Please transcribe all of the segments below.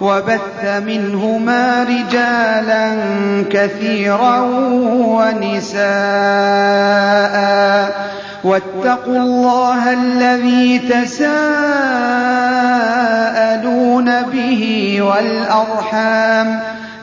وبث منهما رجالا كثيرا ونساء. واتقوا الله الذي تساءلون به والأرحام.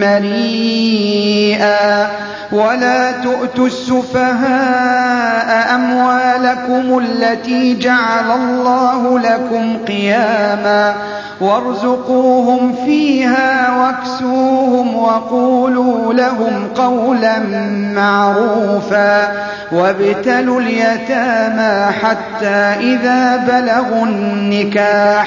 مريئا ولا تؤتوا السفهاء أموالكم التي جعل الله لكم قياما وارزقوهم فيها واكسوهم وقولوا لهم قولا معروفا وابتلوا اليتامى حتى إذا بلغوا النكاح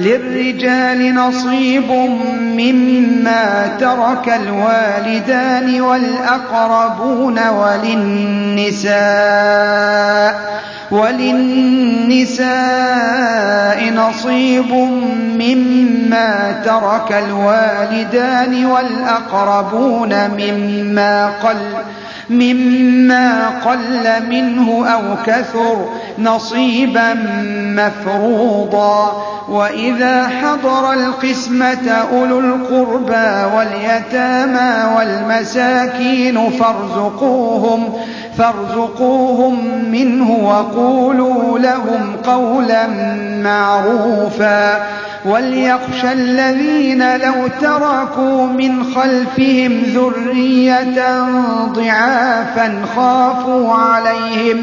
للرجال نصيب مما ترك الوالدان والأقربون وللنساء وللنساء نصيب مما ترك الوالدان والأقربون مما قل مما قل منه أو كثر نصيبا مفروضا وإذا حضر القسمة أولو القربى واليتامى والمساكين فارزقوهم فارزقوهم منه وقولوا لهم قولا معروفا وليخشى الذين لو تركوا من خلفهم ذرية ضعافا خافوا عليهم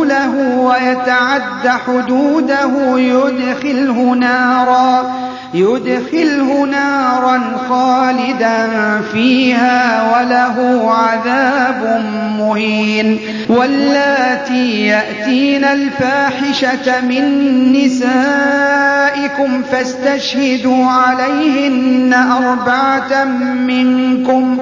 وَيَتَعَدَّ حُدُودَهُ يُدْخِلْهُ نَارًا خَالِدًا فِيهَا وَلَهُ عَذَابٌ مُّهِينٌ. وَاللَّاتِي يَأْتِينَ الْفَاحِشَةَ مِن نِّسَائِكُمْ فَاسْتَشْهِدُوا عَلَيْهِنَّ أَرْبَعَةً مِّنكُمْ ۖ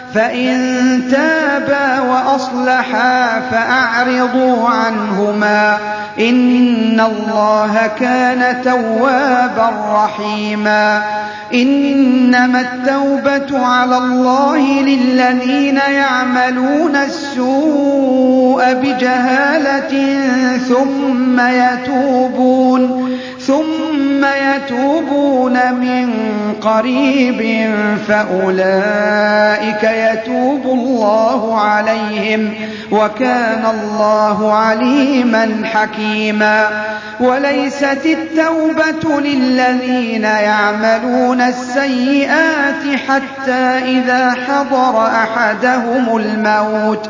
فَإِن تَابَا وَأَصْلَحَا فَأَعْرِضُوا عَنْهُمَا ۗ إِنَّ اللَّهَ كَانَ تَوَّابًا رَّحِيمًا إِنَّمَا التَّوْبَةُ عَلَى اللَّهِ لِلَّذِينَ يَعْمَلُونَ السُّوءَ بِجَهَالَةٍ ثُمَّ يَتُوبُونَ مِن قَرِيبٍ فَأُولَٰئِكَ يَتُوبُ اللَّهُ عَلَيْهِمْ ۗ وَكَانَ اللَّهُ عَلِيمًا حَكِيمًا. وَلَيْسَتِ التَّوْبَةُ لِلَّذِينَ يَعْمَلُونَ السَّيِّئَاتِ حَتَّىٰ إِذَا حَضَرَ أَحَدَهُمُ الْمَوْتُ.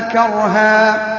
كَرْهًا.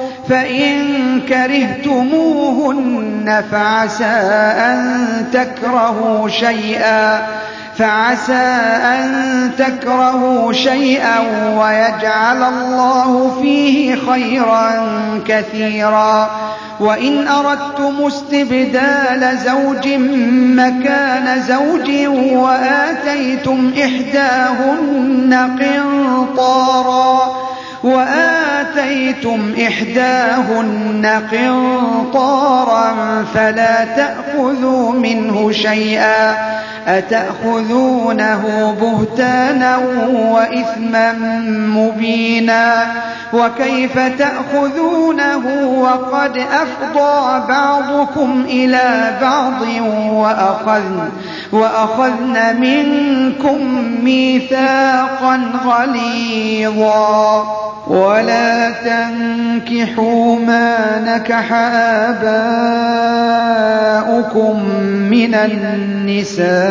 فإن كرهتموهن فعسى أن تكرهوا شيئا فعسى أن تكرهوا شيئا ويجعل الله فيه خيرا كثيرا. وإن أردتم استبدال زوج مكان زوج وآتيتم إحداهن قنطارا. وآتيتم إحداهن قنطارا فلا تأخذوا منه شيئا أتأخذونه بهتانا وإثما مبينا؟ وكيف تأخذونه وقد أفضى بعضكم إلى بعض وأخذن, وأخذن منكم ميثاقا غليظا. ولا تنكحوا ما نكح آباؤكم من النساء.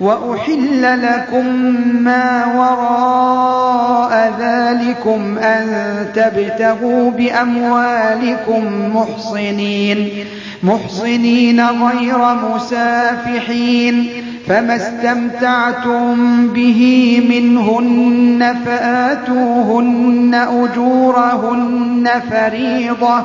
وأحل لكم ما وراء ذلكم أن تبتغوا بأموالكم محصنين محصنين غير مسافحين فما استمتعتم به منهن فآتوهن أجورهن فريضة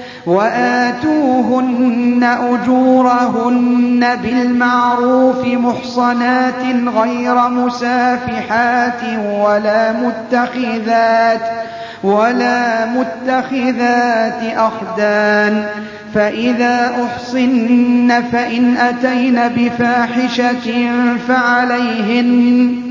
وآتوهن أجورهن بالمعروف محصنات غير مسافحات ولا متخذات ولا متخذات أخدان فإذا أحصن فإن أتين بفاحشة فعليهن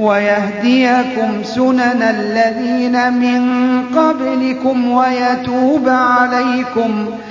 ويهديكم سنن الذين من قبلكم ويتوب عليكم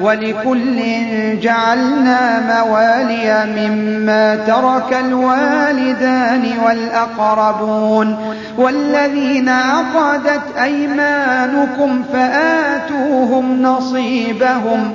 ولكل جعلنا موالي مما ترك الوالدان والأقربون والذين عقدت أيمانكم فآتوهم نصيبهم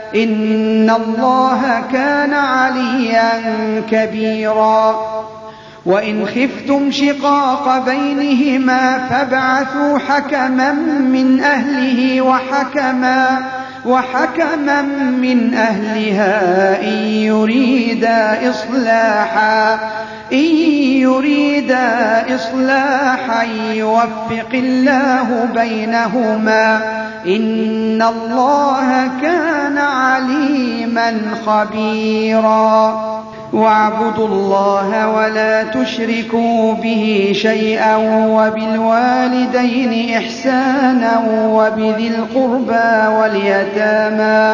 إن الله كان عليا كبيرا. وإن خفتم شقاق بينهما فابعثوا حكما من أهله وحكما وحكما من أهلها إن يريدا إصلاحا. إن يريدا إصلاحا يوفق الله بينهما. إن الله كان عليما خبيرا. واعبدوا الله ولا تشركوا به شيئا وبالوالدين إحسانا وبذي القربى واليتامى.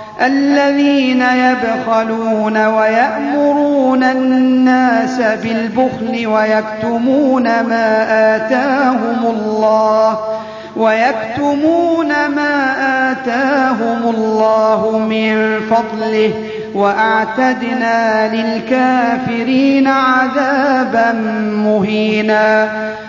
الذين يبخلون ويأمرون الناس بالبخل ويكتمون ما آتاهم الله ويكتمون ما آتاهم الله من فضله وأعتدنا للكافرين عذابا مهينا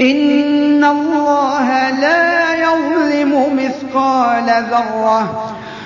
إن الله لا يظلم مثقال ذرة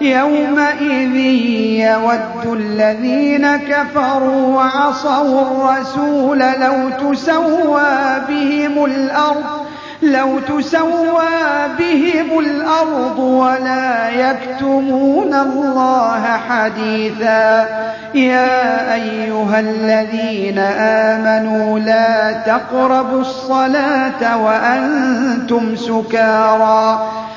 يومئذ يود الذين كفروا وعصوا الرسول لو تسوى بهم الأرض لو تسوى بهم الأرض ولا يكتمون الله حديثا. يا أيها الذين آمنوا لا تقربوا الصلاة وأنتم سكارى.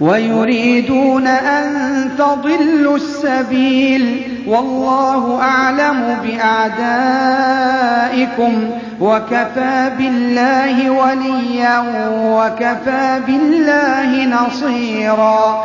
ويريدون أن تضلوا السبيل والله أعلم بأعدائكم وكفى بالله وليا وكفى بالله نصيرا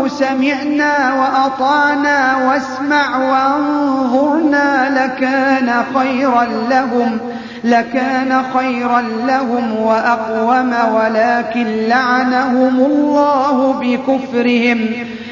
سمعنا وأطعنا واسمع وانظرنا لكان خيرا لهم لكان خيرا لهم وأقوم ولكن لعنهم الله بكفرهم.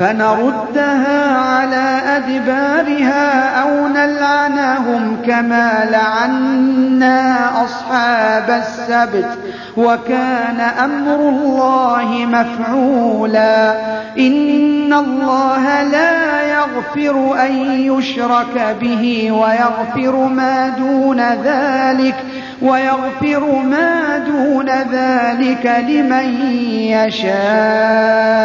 فنردها على أدبارها أو نلعنهم كما لعنا أصحاب السبت وكان أمر الله مفعولا. إن الله لا يغفر أن يشرك به ويغفر ما دون ذلك ويغفر ما دون ذلك لمن يشاء.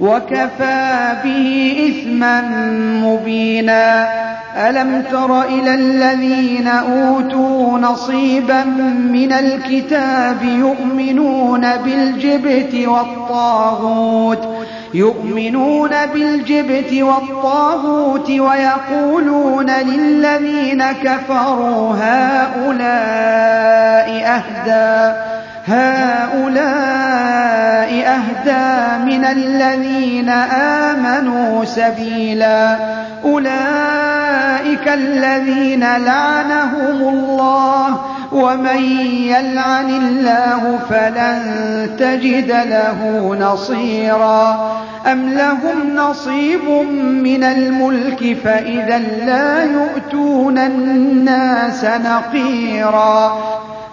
وكفى به إثما مبينا. ألم تر إلى الذين أوتوا نصيبا من الكتاب يؤمنون بالجبت والطاغوت يؤمنون بالجبت والطاغوت ويقولون للذين كفروا هؤلاء أهدى. هؤلاء أهدى من الذين آمنوا سبيلا. أولئك الذين لعنهم الله ومن يلعن الله فلن تجد له نصيرا. أم لهم نصيب من الملك فإذا لا يؤتون الناس نقيرا.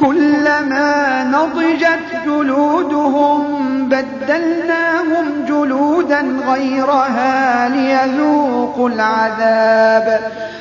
كلما نضجت جلودهم بدلناهم جلودا غيرها ليذوقوا العذاب.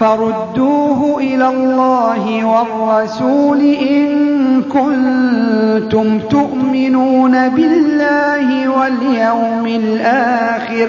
فردوه إلى الله والرسول إن كنتم تؤمنون بالله واليوم الآخر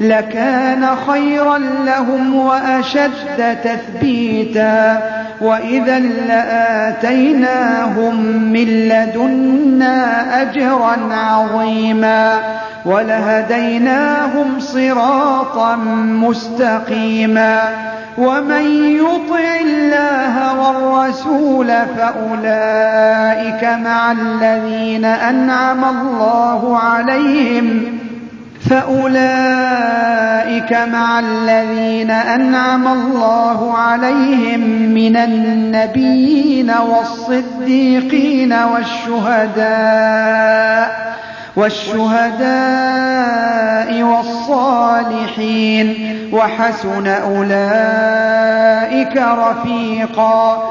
لكان خيرا لهم وأشد تثبيتا وإذا لآتيناهم من لدنا أجرا عظيما ولهديناهم صراطا مستقيما ومن يطع الله والرسول فأولئك مع الذين أنعم الله عليهم فأولئك مع الذين أنعم الله عليهم من النبيين والصديقين والشهداء والشهداء والصالحين وحسن أولئك رفيقا.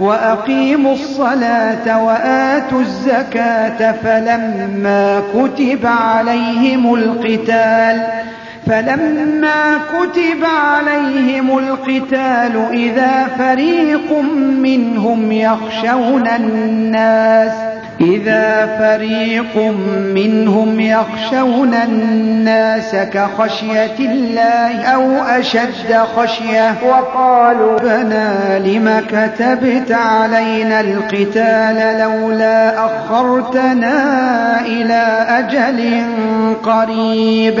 وأقيموا الصلاة وآتوا الزكاة فلما كتب عليهم القتال فلما كتب عليهم القتال إذا فريق منهم يخشون الناس إذا فريق منهم يخشون الناس كخشية الله أو أشد خشية وقالوا بنا لم كتبت علينا القتال لولا أخرتنا إلى أجل قريب.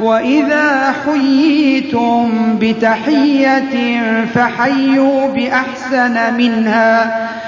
وإذا حييتم بتحية فحيوا بأحسن منها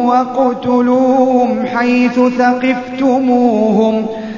واقتلوهم حيث ثقفتموهم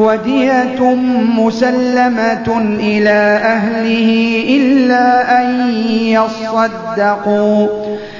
ودية مسلمة إلى أهله إلا أن يصدقوا.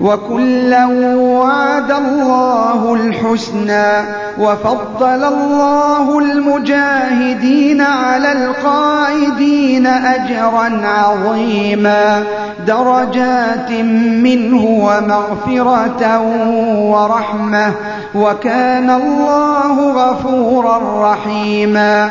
وكلا وعد الله الحسنى وفضل الله المجاهدين على القاعدين أجرا عظيما درجات منه ومغفرة ورحمة وكان الله غفورا رحيما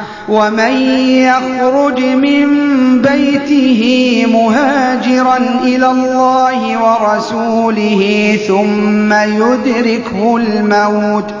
ومن يخرج من بيته مهاجرا إلى الله ورسوله ثم يدركه الموت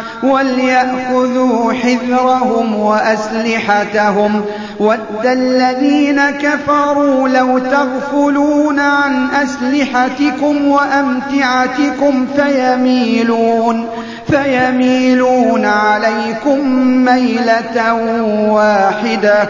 وليأخذوا حذرهم وأسلحتهم. ود الذين كفروا لو تغفلون عن أسلحتكم وأمتعتكم فيميلون فيميلون عليكم ميلة واحدة.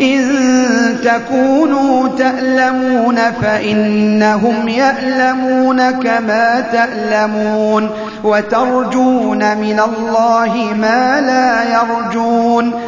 إن تكونوا تألمون فإنهم يألمون كما تألمون وترجون من الله ما لا يرجون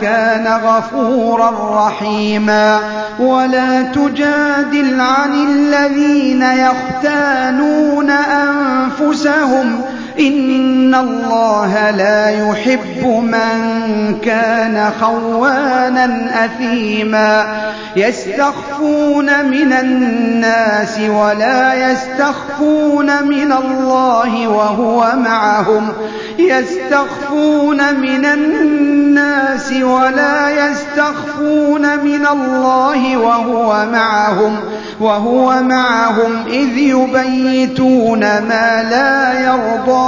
كان غفورا رحيما ولا تجادل عن الذين يختانون أنفسهم إن الله لا يحب من كان خوانا أثيما يستخفون من الناس ولا يستخفون من الله وهو معهم يستخفون من الناس ولا يستخفون من الله وهو معهم وهو معهم إذ يبيتون ما لا يرضى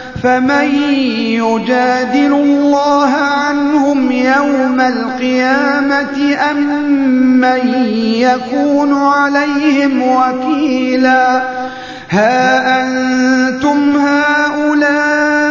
فمن يجادل الله عنهم يوم القيامة أم من يكون عليهم وكيلا؟ ها أنتم هؤلاء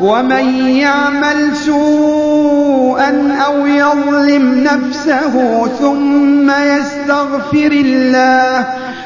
ومن يعمل سوءا أو يظلم نفسه ثم يستغفر الله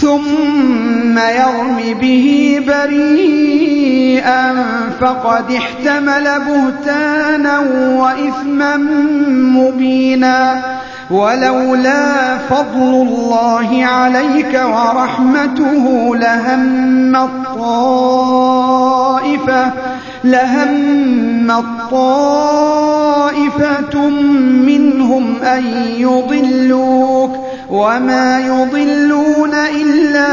ثم يرم به بريئا فقد احتمل بهتانا وإثما مبينا ولولا فضل الله عليك ورحمته لهم الطائفة لهم الطائفة منهم أن يضلوك وما يضلون إلا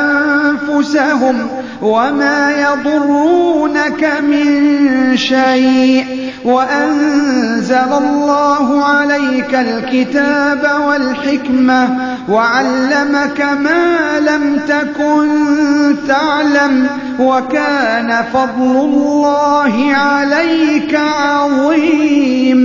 أنفسهم وما يضرونك من شيء وأنزل الله عليك الكتاب والحكمة وعلمك ما لم تكن تعلم وكان فضل الله عليك عظيما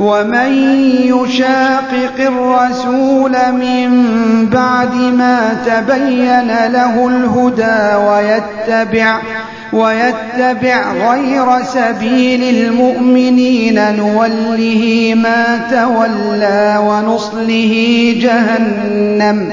ومن يشاقق الرسول من بعد ما تبين له الهدى ويتبع ويتبع غير سبيل المؤمنين نوله ما تولى ونصله جهنم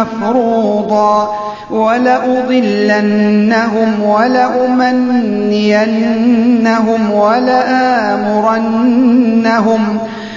مفروضا ولأضلنهم ولأمنينهم ولآمرنهم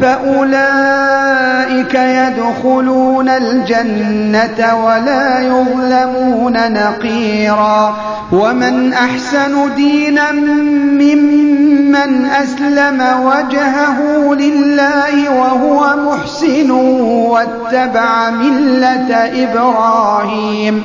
فأولئك يدخلون الجنة ولا يظلمون نقيرا. ومن أحسن دينا ممن أسلم وجهه لله وهو محسن واتبع ملة إبراهيم.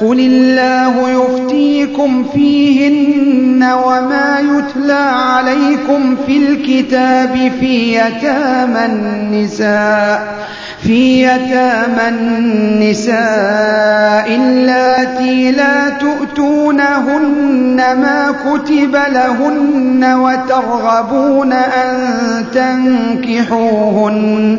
قل الله يفتيكم فيهن وما يتلى عليكم في الكتاب في يتامى النساء في يتامى النساء اللاتي لا تؤتونهن ما كتب لهن وترغبون أن تنكحوهن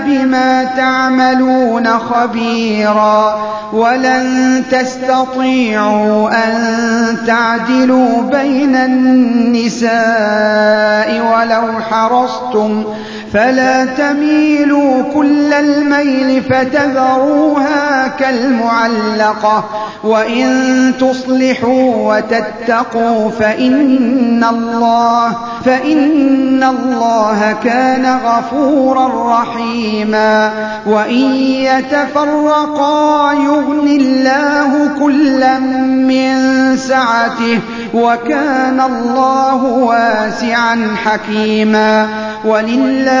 بما تعملون خبيرا ولن تستطيعوا أن تعدلوا بين النساء ولو حرصتم فلا تميلوا كل الميل فتذروها كالمعلقة. وإن تصلحوا وتتقوا فإن الله فإن الله كان غفورا رحيما. وإن يتفرقا يغن الله كلا من سعته وكان الله واسعا حكيما. ولله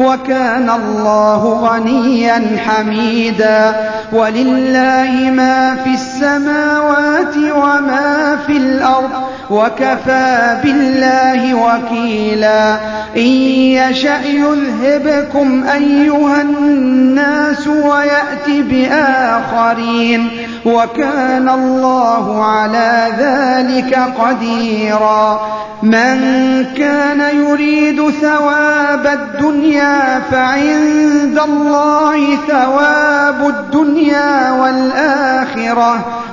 وكان الله غنيا حميدا. ولله ما في السماوات وما في الأرض. وكفى بالله وكيلا. إن يشأ يذهبكم أيها الناس ويأت بآخرين. وكان الله على ذلك قديرا. من كان يريد ثواب الدنيا فعند الله ثواب الدنيا والآخرة.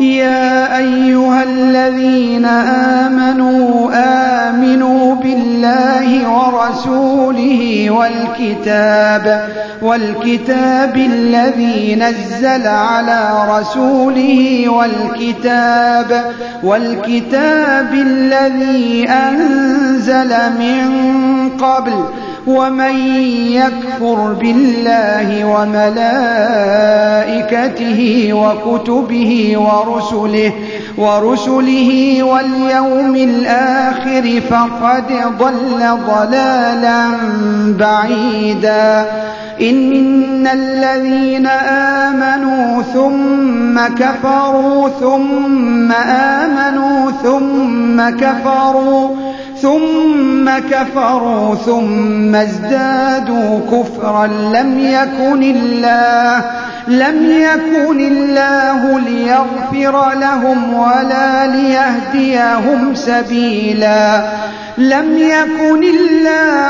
يا أيها الذين آمنوا آمنوا بالله ورسوله والكتاب والكتاب الذي نزل على رسوله والكتاب والكتاب الذي أنزل من قبل ومن يكفر بالله وملائكته وكتبه ورسله ورسله واليوم الآخر فقد ضل ضلالا بعيدا إن الذين آمنوا ثم كفروا ثم آمنوا ثم كفروا ثم كفروا ثم ازدادوا كفرا. لم يكن الله لم يكن الله ليغفر لهم ولا ليهديهم سبيلا. لم يكن الله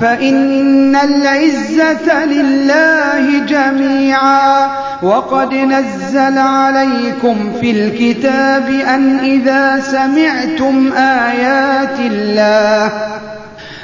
فإن العزة لله جميعا. وقد نزل عليكم في الكتاب أن إذا سمعتم آيات الله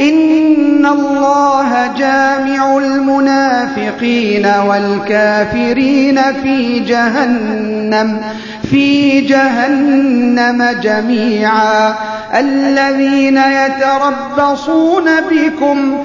إن الله جامع المنافقين والكافرين في جهنم في جهنم جميعا. الذين يتربصون بكم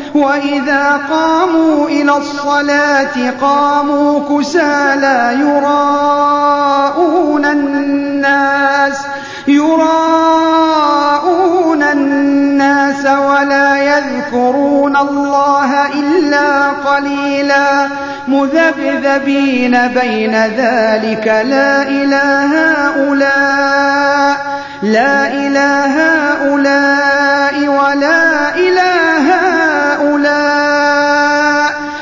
وإذا قاموا إلى الصلاة قاموا كسالى يراءون الناس يراءون الناس ولا يذكرون الله إلا قليلا مذبذبين بين ذلك لا إله هؤلاء لا إله هؤلاء ولا إله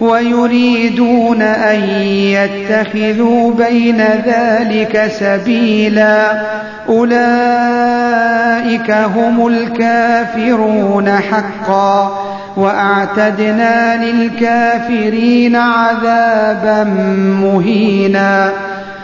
ويريدون أن يتخذوا بين ذلك سبيلا. أولئك هم الكافرون حقا. وأعتدنا للكافرين عذابا مهينا.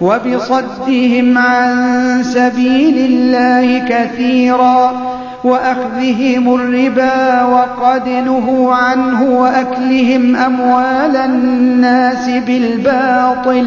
وبصدهم عن سبيل الله كثيرا وأخذهم الربا وقد نهوا عنه وأكلهم أموال الناس بالباطل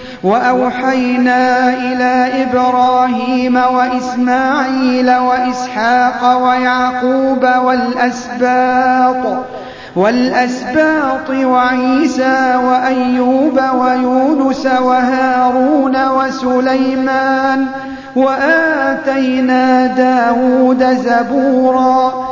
وأوحينا إلى إبراهيم وإسماعيل وإسحاق ويعقوب والأسباط والأسباط وعيسى وأيوب ويونس وهارون وسليمان وآتينا داود زبورا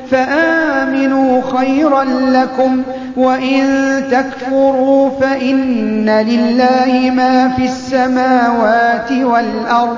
فآمنوا خيرا لكم وإن تكفروا فإن لله ما في السماوات والأرض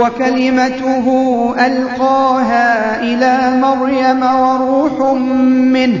وكلمته ألقاها إلى مريم وروح منه.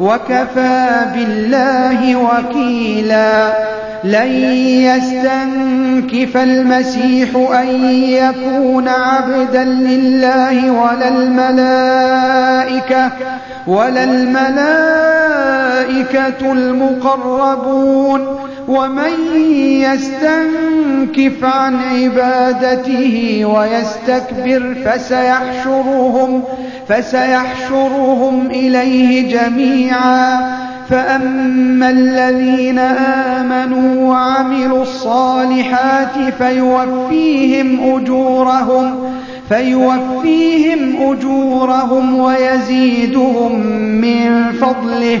وكفى بالله وكيلا. لن يستنكف المسيح أن يكون عبدا لله ولا الملائكة ولا الملائكة المقربون. ومن يستنكف عن عبادته ويستكبر فسيحشرهم. فسيحشرهم إليه جميعا. فأما الذين آمنوا وعملوا الصالحات فيوفيهم أجورهم فيوفيهم أجورهم ويزيدهم من فضله.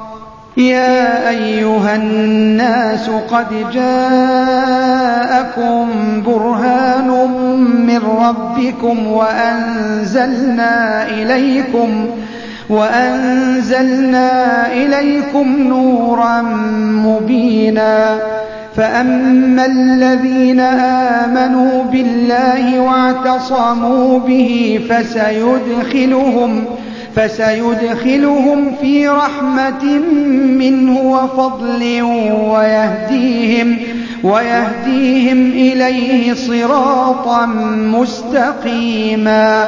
يا أيها الناس قد جاءكم برهان من ربكم وأنزلنا إليكم وأنزلنا إليكم نورا مبينا فأما الذين آمنوا بالله واعتصموا به فسيدخلهم فسيدخلهم في رحمة منه وفضل ويهديهم ويهديهم إليه صراطا مستقيما